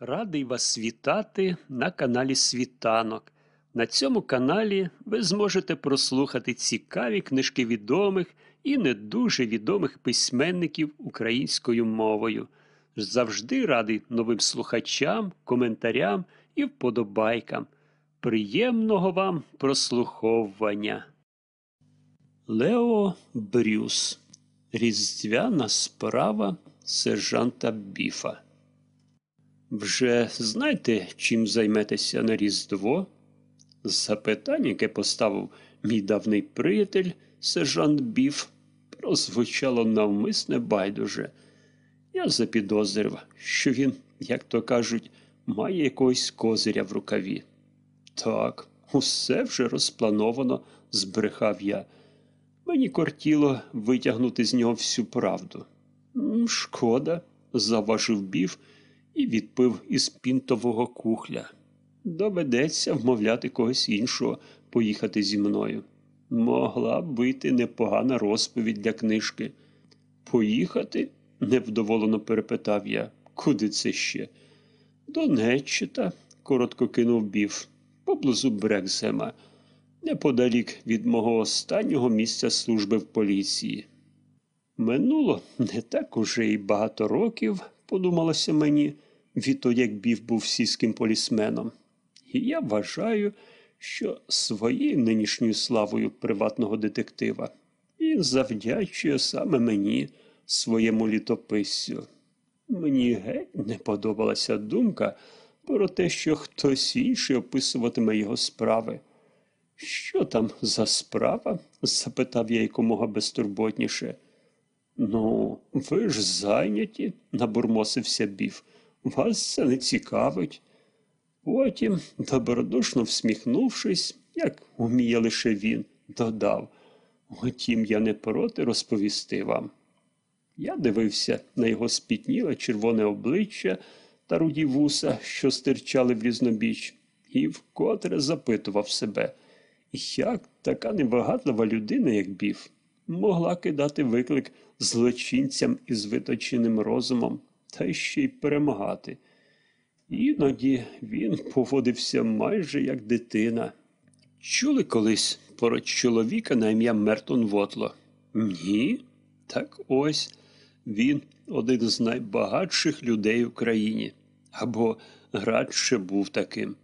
Радий вас вітати на каналі Світанок. На цьому каналі ви зможете прослухати цікаві книжки відомих і не дуже відомих письменників українською мовою. Завжди радий новим слухачам, коментарям і вподобайкам. Приємного вам прослуховування. Лео Брюс. Різдвяна справа сержанта Біфа. Вже знаєте, чим займетеся на Різдво? Запитання, яке поставив мій давний приятель, сержант Біф, прозвучало навмисне байдуже. Я запідозрив, що він, як то кажуть, має якогось козиря в рукаві. Так, усе вже розплановано, збрехав я. Мені кортіло витягнути з нього всю правду. Шкода, заважив Біф і відпив із пінтового кухля. Доведеться вмовляти когось іншого поїхати зі мною. Могла б бути непогана розповідь для книжки. Поїхати? невдоволено перепитав я. Куди це ще? До Неччита, коротко кинув Біф, поблизу Брекзема, неподалік від мого останнього місця служби в поліції. Минуло не так уже й багато років, подумалося мені, відтоді Біф був сільським полісменом. І я вважаю, що своєю нинішньою славою приватного детектива він завдячує саме мені, своєму літописцю. Мені геть не подобалася думка про те, що хтось інший описуватиме його справи. Що там за справа? запитав я якомога безтурботніше. Ну, ви ж зайняті, набурмосився Біф. Вас це не цікавить. Потім, добродушно всміхнувшись, як уміє лише він, додав. Утім, я не проти розповісти вам. Я дивився на його спітніле червоне обличчя та руді вуса, що стирчали в різнобіч, і вкотре запитував себе, як така невигадлива людина, як Біф, могла кидати виклик злочинцям із виточеним розумом та ще й перемагати. Іноді він поводився майже як дитина. Чули колись про чоловіка на ім'я Мертон Вотло? Ні. Так ось він один з найбагатших людей в країні. Або радше був таким.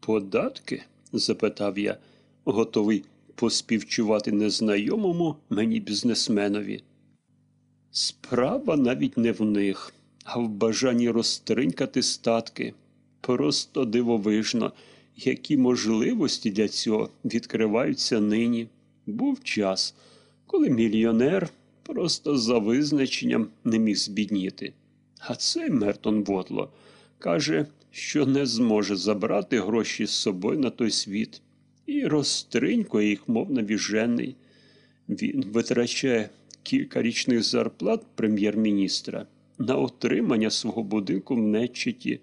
Податки? запитав я, готовий поспівчувати незнайомому мені бізнесменові. Справа навіть не в них, а в бажанні розтринькати статки. Просто дивовижно, які можливості для цього відкриваються нині. Був час, коли мільйонер просто за визначенням не міг збідніти. А цей Мертон Вотло каже, що не зможе забрати гроші з собою на той світ і розтринькує їх, мов навіжений. Він витрачає кілька річних зарплат прем'єр-міністра на отримання свого будинку в Неччиті,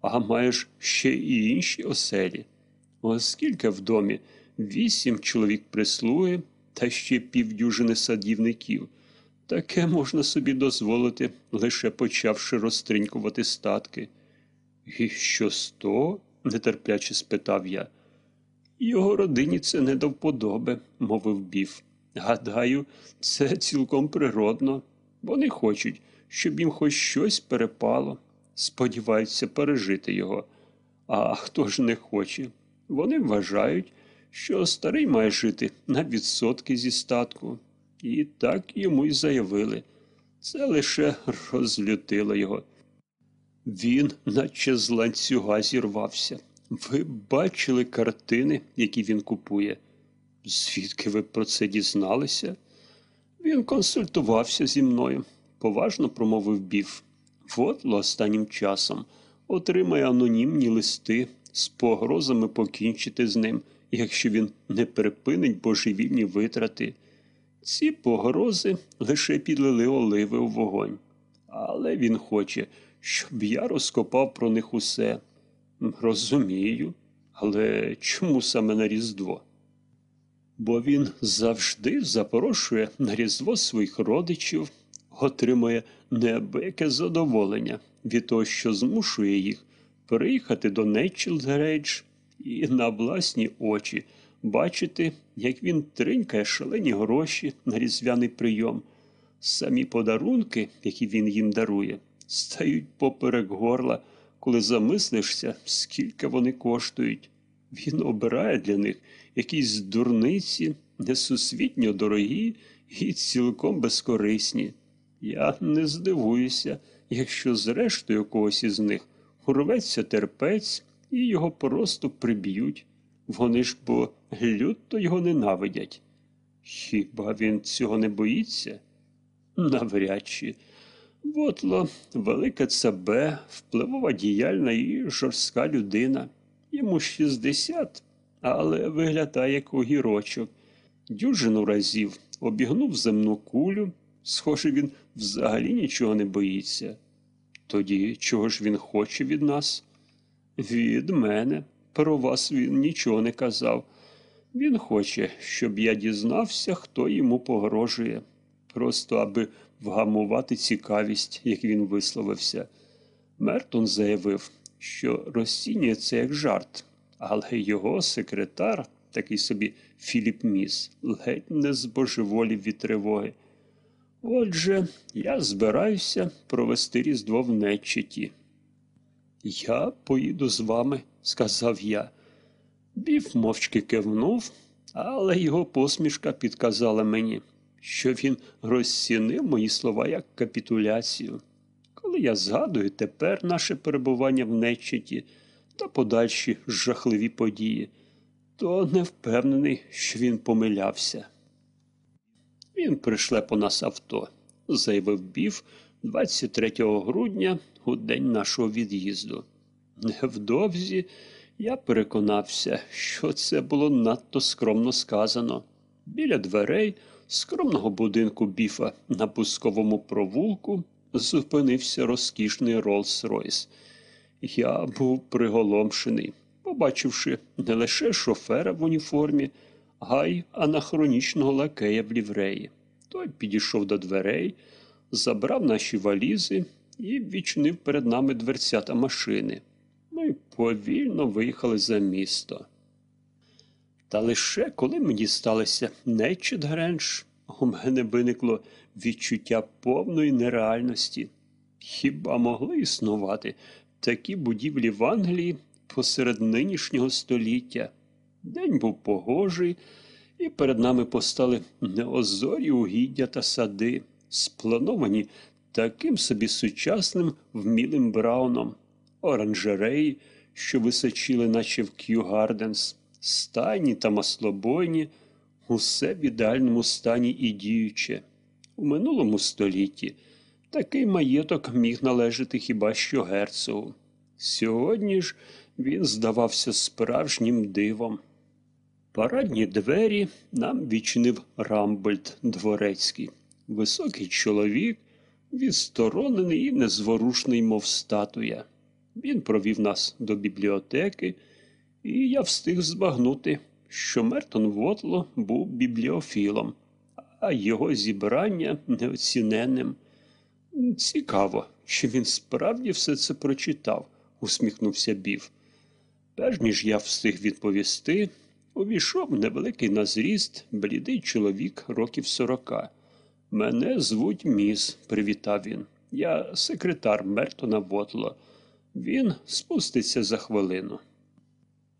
а маєш ще і інші оселі. Оскільки в домі вісім чоловік прислуги та ще півдюжини садівників, таке можна собі дозволити, лише почавши розтринькувати статки. І що з того? нетерпляче спитав я. Його родині це не до вподоби, мовив Біф. Гадаю, це цілком природно. Вони хочуть, щоб їм хоч щось перепало. Сподіваються пережити його. А хто ж не хоче? Вони вважають, що старий має жити на відсотки зі статку. І так йому й заявили. Це лише розлютило його. Він, наче з ланцюга, зірвався. Ви бачили картини, які він купує? Звідки ви про це дізналися? Він консультувався зі мною, поважно промовив Біф. Вотло останнім часом отримає анонімні листи з погрозами покінчити з ним, якщо він не припинить божевільні витрати. Ці погрози лише підлили оливи у вогонь. Але він хоче, щоб я розкопав про них усе. Розумію, але чому саме на Різдво? Бо він завжди запорошує на Різдво своїх родичів, отримує неабияке задоволення від того, що змушує їх приїхати до Нетчілдгрейдж і на власні очі бачити, як він тринькає шалені гроші на різдвяний прийом. Самі подарунки, які він їм дарує, стають поперек горла, коли замислишся, скільки вони коштують. Він обирає для них якісь дурниці, несусвітньо дорогі і цілком безкорисні. Я не здивуюся, якщо зрештою когось із них урветься терпець і його просто приб'ють. Вони ж бо люто його ненавидять. Хіба він цього не боїться? Навряд чи. Вотло велике ЦБ, впливова діяльна і жорстка людина. Йому 60, але виглядає як огірочок. Дюжину разів обігнув земну кулю. Схоже, він взагалі нічого не боїться. Тоді чого ж він хоче від нас? Від мене. Про вас він нічого не казав. Він хоче, щоб я дізнався, хто йому погрожує. Просто аби вгамувати цікавість, як він висловився. Мертон заявив, що розцінює це як жарт, але його секретар, такий собі Філіп Міс, ледь не збожеволів від тривоги. Отже, я збираюся провести різдво в Неччиті. Я поїду з вами, сказав я. Біф мовчки кивнув, але його посмішка підказала мені, що він розцінив мої слова як капітуляцію. Коли я згадую тепер наше перебування в Неччиті та подальші жахливі події, то не впевнений, що він помилявся. Він пришле по нас авто, заявив Біф 23 грудня у день нашого від'їзду. Невдовзі я переконався, що це було надто скромно сказано. Біля дверей скромного будинку біфа на пусковому провулку зупинився розкішний Роллс-Ройс. Я був приголомшений, побачивши не лише шофера в уніформі, а й анахронічного лакея в лівреї. Той підійшов до дверей, забрав наші валізи і відчинив перед нами дверцята машини. Ми повільно виїхали за місто. Та лише коли ми дісталися Нечет Гренш, у мене виникло відчуття повної нереальності. Хіба могли існувати такі будівлі в Англії посеред нинішнього століття? День був погожий, і перед нами постали неозорі угіддя та сади, сплановані таким собі сучасним вмілим брауном, оранжереї, що височили, наче в К'ю Гарденс, стайні та маслобойні, усе в ідеальному стані і діюче. У минулому столітті такий маєток міг належати хіба що герцогу. Сьогодні ж він здавався справжнім дивом. Парадні двері нам відчинив Рамбольд Дворецький, високий чоловік, відсторонений і незворушний, мов статуя. Він провів нас до бібліотеки, і я встиг збагнути, що Мертон Вотло був бібліофілом, а його зібрання неоціненним. Цікаво, чи він справді все це прочитав, усміхнувся Бів. Перш ніж я встиг відповісти, увійшов невеликий на зріст, блідий чоловік років сорока. Мене звуть Міс, привітав він. Я секретар Мертона Вотло. Він спуститься за хвилину.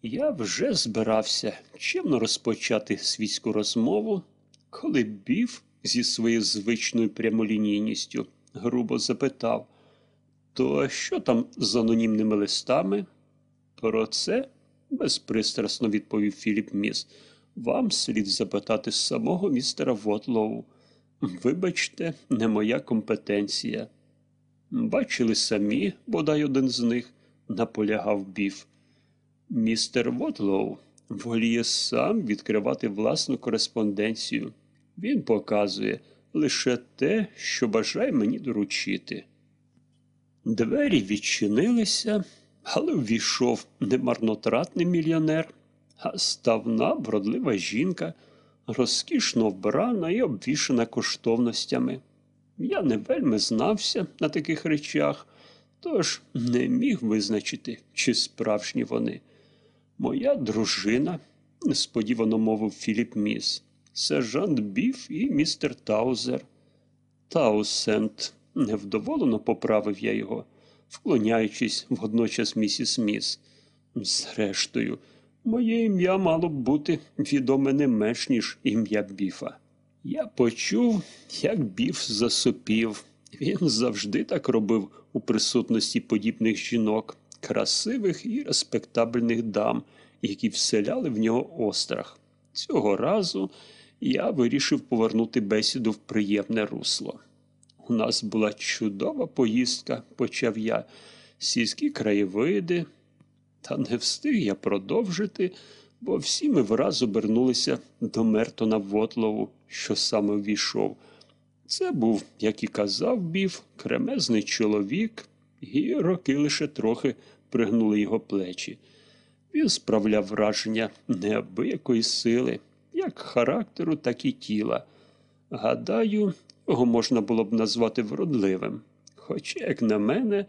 Я вже збирався чимно розпочати свійську розмову, коли Бів зі своєю звичною прямолінійністю грубо запитав, то що там з анонімними листами? Про це, безпристрасно відповів Філіп Міс, вам слід запитати самого містера Вотлоу. Вибачте, не моя компетенція. Бачили самі, бодай один з них, наполягав Біф. Містер Вотлоу воліє сам відкривати власну кореспонденцію. Він показує лише те, що бажає мені доручити. Двері відчинилися, але ввійшов не марнотратний мільйонер, а ставна вродлива жінка, розкішно вбрана і обвішана коштовностями. Я не вельми знався на таких речах, тож не міг визначити, чи справжні вони. Моя дружина, несподівано мовив Філіп Міс, сержант Біф і містер Таузер. Таусент, невдоволено поправив я його, вклоняючись водночас місіс Міс. Зрештою, моє ім'я мало б бути відоме не менш, ніж ім'я Біфа. Я почув, як Біф засопів. Він завжди так робив у присутності подібних жінок, красивих і респектабельних дам, які вселяли в нього острах. Цього разу я вирішив повернути бесіду в приємне русло. У нас була чудова поїздка, почав я, сільські краєвиди. Та не встиг я продовжити, бо всі ми враз обернулися до Мертона Вотлову, що саме ввійшов. Це був, як і казав Біф, кремезний чоловік, і роки лише трохи пригнули його плечі. Він справляв враження неабиякої сили, як характеру, так і тіла. Гадаю, його можна було б назвати вродливим. Хоча, як на мене,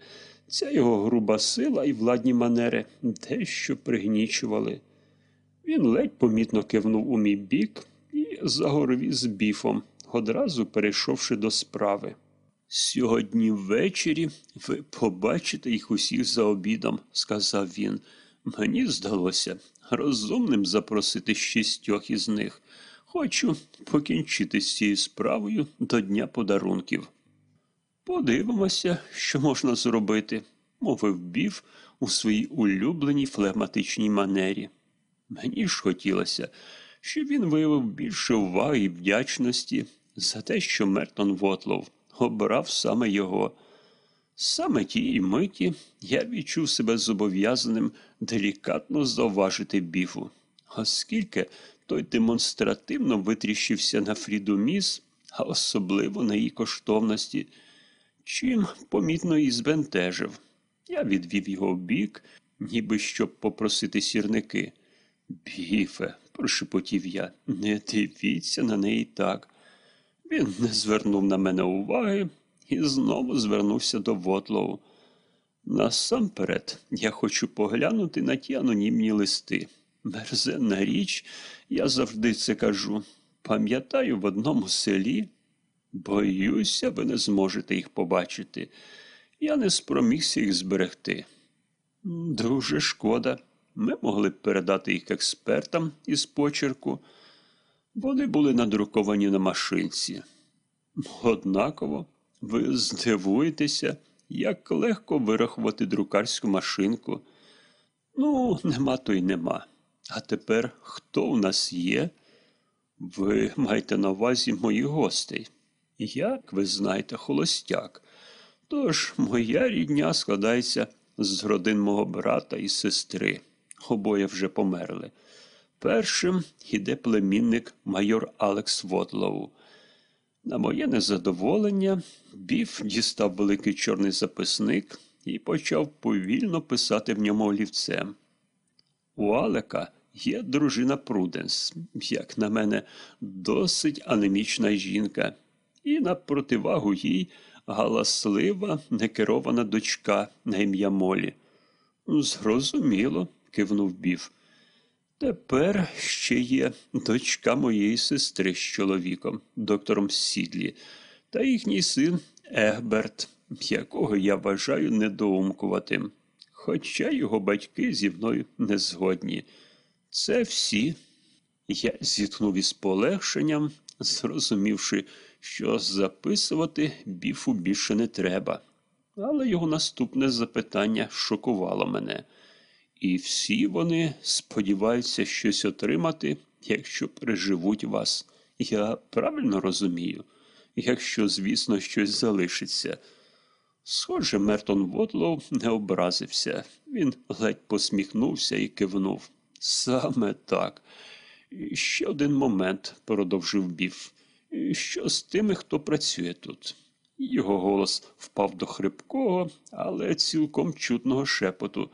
ця його груба сила і владні манери дещо пригнічували. Він ледь помітно кивнув у мій бік і загорів із біфом, одразу перейшовши до справи. Сьогодні ввечері ви побачите їх усіх за обідом, сказав він. Мені здалося розумним запросити шістьох із них. Хочу покінчити з цією справою до Дня подарунків. Подивимося, що можна зробити, мовив Біф у своїй улюбленій флегматичній манері. Мені ж хотілося, щоб він виявив більше уваги і вдячності за те, що Мертон Вотлов обрав саме його. Саме тієї миті я відчув себе зобов'язаним делікатно зауважити біфу, оскільки той демонстративно витріщився на Фріду Міс, а особливо на її коштовності, чим помітно і збентежив. Я відвів його в бік, ніби щоб попросити сірники. Біфе, прошепотів я, не дивіться на неї так. Він не звернув на мене уваги і знову звернувся до Вотлоу. Насамперед, я хочу поглянути на ті анонімні листи. Мерзенна річ, я завжди це кажу. Пам'ятаю, в одному селі. Боюся, ви не зможете їх побачити. Я не спромігся їх зберегти. Дуже шкода. Ми могли б передати їх експертам із почерку. Вони були надруковані на машинці. Однаково, ви здивуєтеся, як легко вирахувати друкарську машинку. Ну, нема то й нема. А тепер хто у нас є? Ви маєте на увазі моїх гостей. Як ви знаєте, холостяк. Тож моя рідня складається з родин мого брата і сестри. Обоє вже померли. Першим іде племінник майор Алекс Вотлоу. На моє незадоволення, Біф дістав великий чорний записник і почав повільно писати в ньому олівцем. У Алека є дружина Пруденс, як на мене, досить анемічна жінка, і на противагу їй галаслива, некерована дочка на ім'я Молі. Зрозуміло, кивнув Біф. Тепер ще є дочка моєї сестри з чоловіком, доктором Сідлі, та їхній син Егберт, якого я вважаю недоумкуватим. Хоча його батьки зі мною не згодні. Це всі. Я зітхнув із полегшенням, зрозумівши, що записувати біфу більше не треба. Але його наступне запитання шокувало мене. І всі вони сподіваються щось отримати, якщо переживуть вас. Я правильно розумію, якщо, звісно, щось залишиться. Схоже, Мертон Вотлоу не образився. Він ледь посміхнувся і кивнув. Саме так. І ще один момент, продовжив Біф. Що з тими, хто працює тут? Його голос впав до хрипкого, але цілком чутного шепоту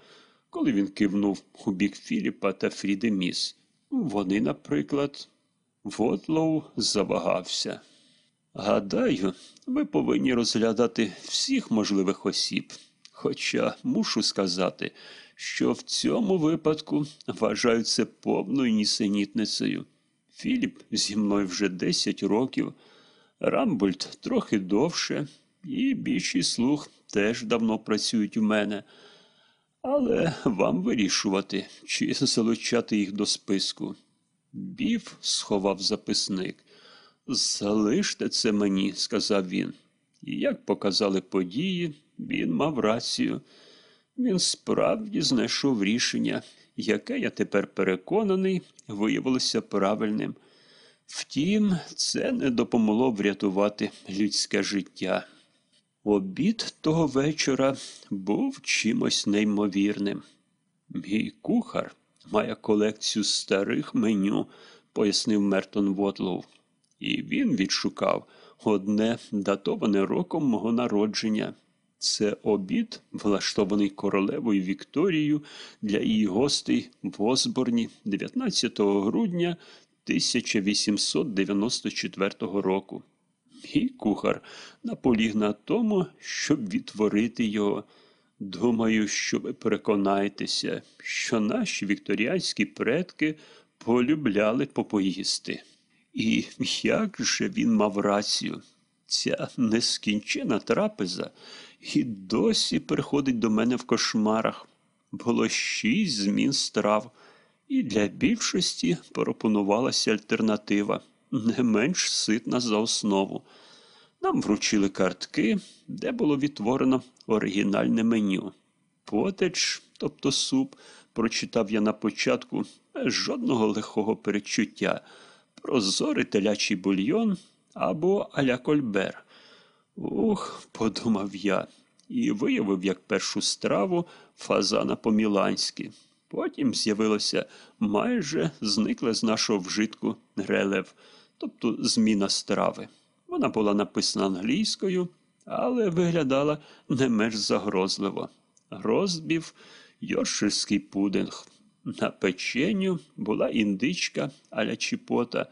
коли він кивнув у бік Філіпа та Фріди Міс. Вони, наприклад, Вотлоу завагався. Гадаю, ви повинні розглядати всіх можливих осіб. Хоча мушу сказати, що в цьому випадку вважаю це повною нісенітницею. Філіп зі мною вже 10 років, Рамбольд трохи довше, і більшість слуг теж давно працюють у мене. Але вам вирішувати, чи залучати їх до списку. Біф сховав записник. Залиште це мені, сказав він. І як показали події, він мав рацію. Він справді знайшов рішення, яке, я тепер переконаний, виявилося правильним. Втім, це не допомогло врятувати людське життя. Обід того вечора був чимось неймовірним. Мій кухар має колекцію старих меню, пояснив Мертон Вотлоу. І він відшукав одне датоване роком мого народження. Це обід, влаштований королевою Вікторією для її гостей в Осборні 19 грудня 1894 року. Мій кухар наполіг на тому, щоб відтворити його. Думаю, що ви переконаєтеся, що наші вікторіанські предки полюбляли попоїсти. І як же він мав рацію? Ця нескінчена трапеза і досі приходить до мене в кошмарах. Було шість змін страв, і для більшості пропонувалася альтернатива, не менш ситна за основу. Нам вручили картки, де було відтворено оригінальне меню. Потеч, тобто суп, прочитав я на початку без жодного лихого перечуття, прозорий телячий бульйон або аля кольбер. Ух, подумав я, і виявив як першу страву фазана по-міланськи. Потім з'явилося майже зникле з нашого вжитку релев, тобто зміна страви. Вона була написана англійською, але виглядала не менш загрозливо. Розбів йорширський пудинг. На печеню була індичка аля чіпота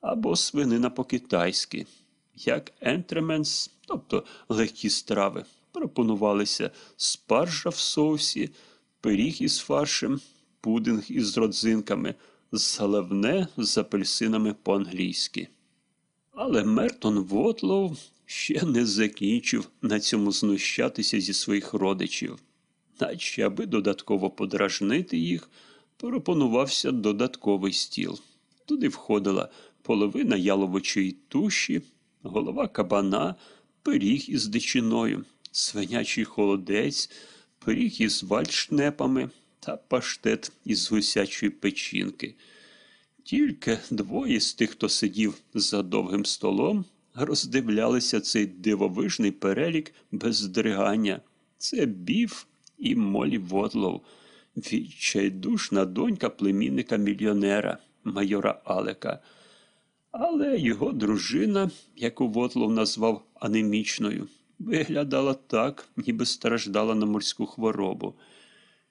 або свинина по-китайськи. Якентременс, тобто легкі страви, пропонувалися спаржа в соусі, пиріг із фаршем, пудинг із родзинками, заливне з апельсинами по-англійськи. Але Мертон Вотлов ще не закінчив на цьому знущатися зі своїх родичів, наче аби додатково подражнити їх, пропонувався додатковий стіл. Туди входила половина яловичої туші, голова кабана, пиріг із дичиною, свинячий холодець, пиріг із вальшнепами та паштет із гусячої печінки. Тільки двоє з тих, хто сидів за довгим столом, роздивлялися цей дивовижний перелік без здригання. Це біф і Молі Вотлоу, відчайдушна донька племінника мільйонера, майора Алека. Але його дружина, яку Вотлов назвав анемічною, виглядала так, ніби страждала на морську хворобу.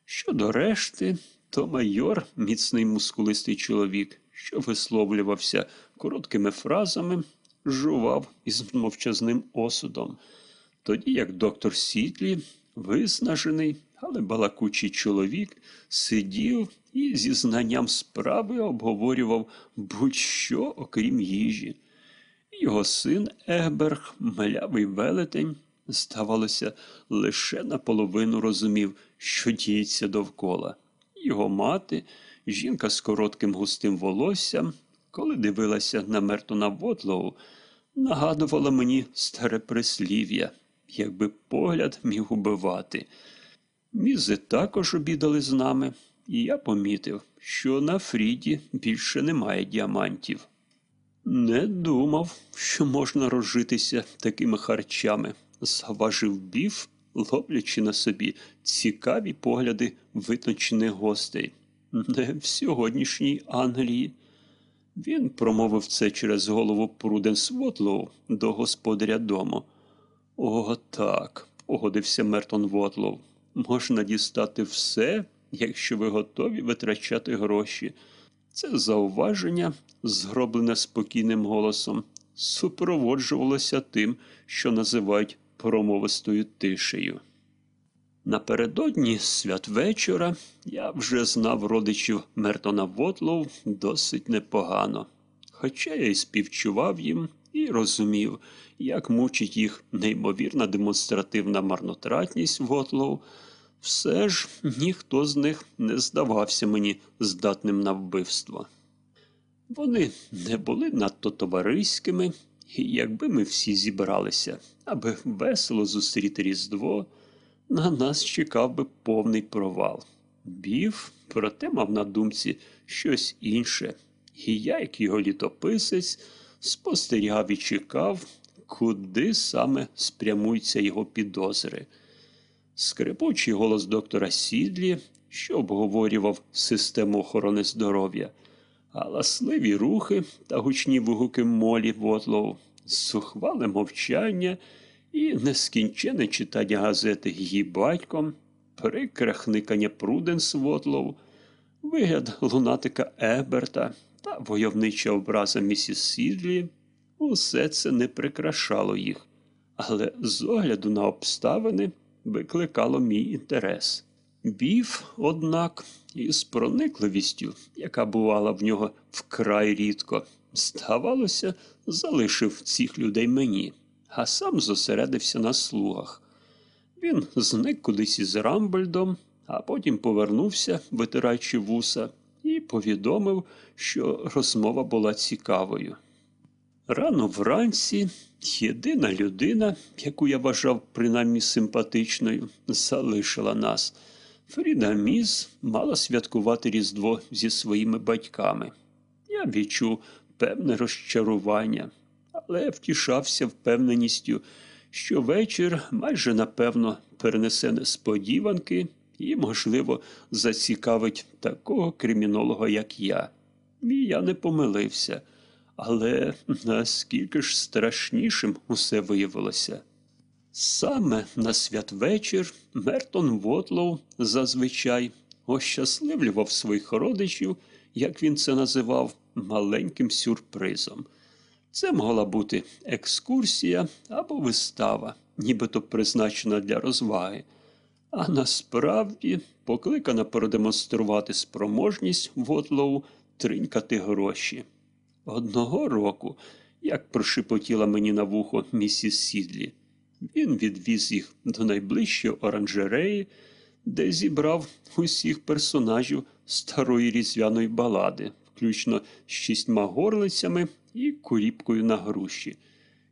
Щодо решти, то майор, міцний мускулистий чоловік, що висловлювався короткими фразами, жував із мовчазним осудом. Тоді як доктор Сітлі, виснажений, але балакучий чоловік, сидів і зі знанням справи обговорював будь-що, окрім їжі. Його син Егберг, млявий велетень, здавалося, лише наполовину розумів, що діється довкола. Його мати, жінка з коротким густим волоссям, коли дивилася на Мертона Вотлоу, нагадувала мені старе прислів'я, якби погляд міг убивати. Мізи також обідали з нами, і я помітив, що на Фріді більше немає діамантів. Не думав, що можна розжитися такими харчами, заважив біф, ловлячи на собі цікаві погляди витончених гостей. Не в сьогоднішній Англії. Він промовив це через голову Пруденс Вотлоу до господаря дому. О, так, погодився Мертон Вотлоу. Можна дістати все, якщо ви готові витрачати гроші. Це зауваження, зроблене спокійним голосом, супроводжувалося тим, що називають промовистою тишею. Напередодні святвечора я вже знав родичів Мертона Вотлоу досить непогано, хоча я й співчував їм і розумів, як мучить їх неймовірна демонстративна марнотратність Вотлоу, все ж ніхто з них не здавався мені здатним на вбивство. Вони не були надто товариськими, і якби ми всі зібралися, аби весело зустріти Різдво, на нас чекав би повний провал. Бів, проте мав на думці щось інше, і я, як його літописець, спостерігав і чекав, куди саме спрямуються його підозри. Скрипучий голос доктора Сідлі, що обговорював систему охорони здоров'я, галасливі рухи та гучні вигуки Молі Вотлоу, сухвале мовчання і нескінчене читання газети її батьком, прикре хникання Пруденс Вотлоу, вигляд лунатика Еберта та войовнича образа місіс Сідлі, усе це не прикрашало їх, але з огляду на обставини викликало мій інтерес. Біф, однак, із проникливістю, яка бувала в нього вкрай рідко, здавалося, залишив цих людей мені, а сам зосередився на слугах. Він зник кудись із Рамбольдом, а потім повернувся, витираючи вуса, і повідомив, що розмова була цікавою. Рано вранці єдина людина, яку я вважав принаймні симпатичною, залишила нас. Фріда Міз мала святкувати Різдво зі своїми батьками. Я відчув певне розчарування, але втішався впевненістю, що вечір майже напевно перенесе несподіванки і, можливо, зацікавить такого кримінолога, як я. І я не помилився. Але наскільки ж страшнішим усе виявилося. Саме на святвечір Мертон Вотлоу зазвичай ощасливлював своїх родичів, як він це називав, маленьким сюрпризом. Це могла бути екскурсія або вистава, нібито призначена для розваги, а насправді покликана продемонструвати спроможність Вотлоу тринькати гроші. Одного року, як прошепотіла мені на вухо місіс Сідлі, він відвіз їх до найближчої оранжереї, де зібрав усіх персонажів старої різдвяної балади, включно з шістьма горлицями і куріпкою на груші.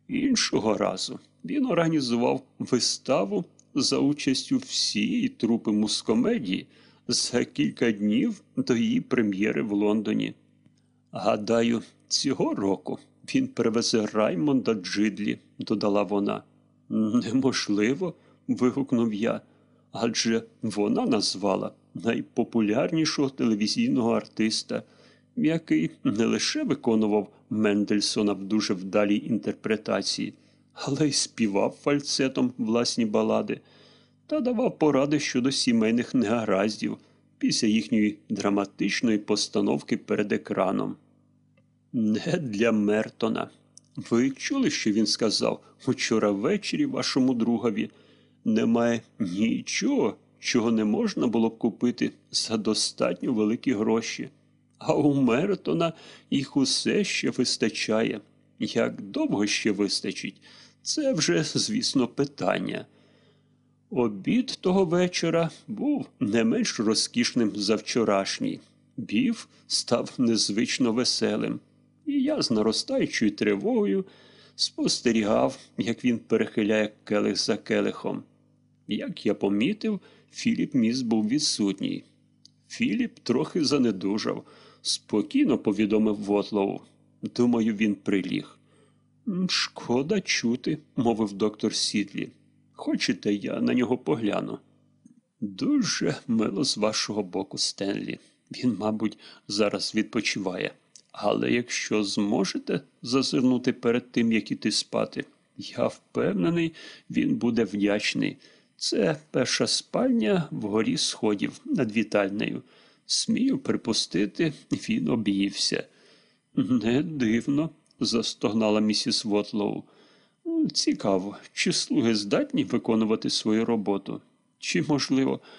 Іншого разу він організував виставу за участю всієї трупи мускомедії за кілька днів до її прем'єри в Лондоні. Гадаю, цього року він привезе Раймонда Джидлі, додала вона. Неможливо. вигукнув я, адже вона назвала найпопулярнішого телевізійного артиста, який не лише виконував Мендельсона в дуже вдалій інтерпретації, але й співав фальцетом власні балади та давав поради щодо сімейних негараздів після їхньої драматичної постановки перед екраном. Не для Мертона. Ви чули, що він сказав учора ввечері вашому другові? Немає нічого, чого не можна було б купити за достатньо великі гроші. А у Мертона їх усе ще вистачає. Як довго ще вистачить, це вже, звісно, питання. Обід того вечора був не менш розкішним за вчорашній. Бів став незвично веселим і я з наростаючою тривогою спостерігав, як він перехиляє келих за келихом. Як я помітив, Філіп Міс був відсутній. Філіп трохи занедужав, спокійно повідомив Вотлоу. Думаю, він приліг. Шкода чути, мовив доктор Сідлі. Хочете, я на нього погляну? Дуже мило з вашого боку, Стенлі. Він, мабуть, зараз відпочиває. Але якщо зможете зазирнути перед тим, як іти спати, я впевнений, він буде вдячний. Це перша спальня вгорі сходів над вітальнею. Смію припустити, він об'ївся. Не дивно, застогнала місіс Вотлоу. Цікаво, чи слуги здатні виконувати свою роботу? Чи, можливо,